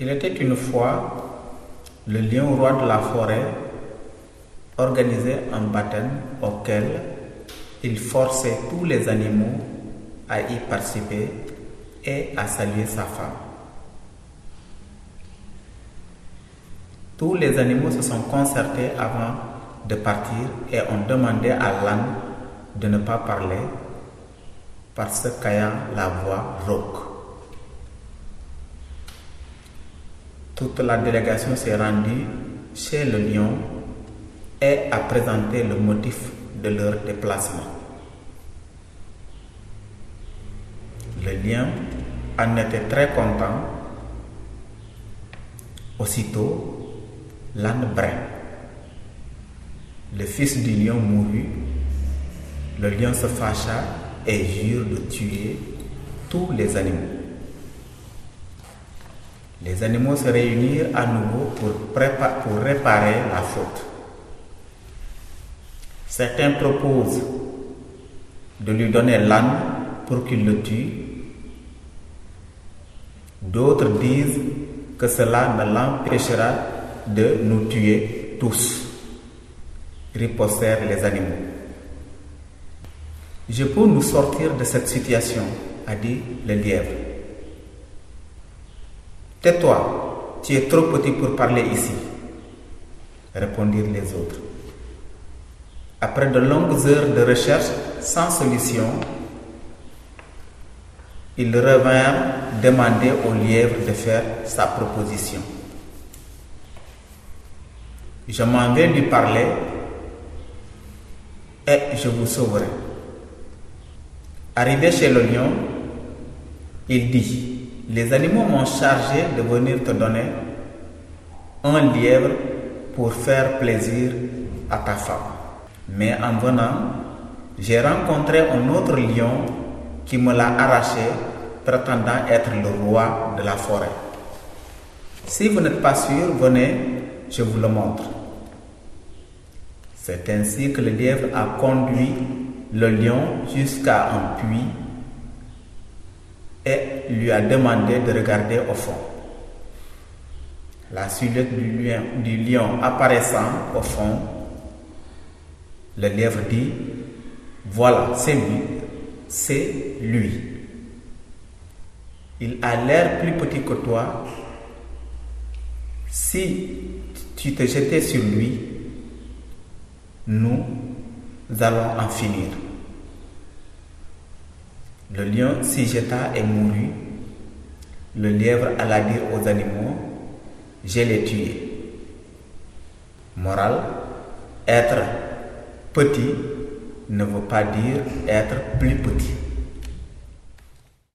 Il était une fois le lion roi de la forêt organisait un baptême auquel il forçait tous les animaux à y participer et à saluer sa femme. Tous les animaux se sont concertés avant de partir et ont demandé à l'âne de ne pas parler parce qu'ayant la voix rauque. Toute la délégation s'est rendue chez le lion et a présenté le motif de leur déplacement. Le lion en était très content. Aussitôt, l'âne brun, le fils du lion mourut. Le lion se fâcha et jure de tuer tous les animaux. Les animaux se réunirent à nouveau pour, réparer la faute. Certains proposent de lui donner l'âne pour qu'il le tue. D'autres disent que cela ne l'empêchera de nous tuer tous, ripostèrent les animaux. Je peux nous sortir de cette situation, a dit le lièvre. Tais-toi, tu es trop petit pour parler ici, répondirent les autres. Après de longues heures de recherche sans solution, ils revinrent demander au lièvre de faire sa proposition. Je m'en vais lui parler et je vous sauverai. Arrivé chez le il dit, les animaux m'ont chargé de venir te donner un lièvre pour faire plaisir à ta femme. Mais en venant, j'ai rencontré un autre lion qui me l'a arraché, prétendant être le roi de la forêt. Si vous n'êtes pas sûr, venez, je vous le montre. C'est ainsi que le lièvre a conduit le lion jusqu'à un puits et lui a demandé de regarder au fond. La silhouette du lion, apparaissant au fond, le lièvre dit, voilà, c'est lui, c'est lui. Il a l'air plus petit que toi. Si tu te jetais sur lui, nous allons en finir. Le lion s'y jeta et mourut. Le lièvre alla dire aux animaux, je l'ai tué. Morale, être petit ne veut pas dire être plus petit.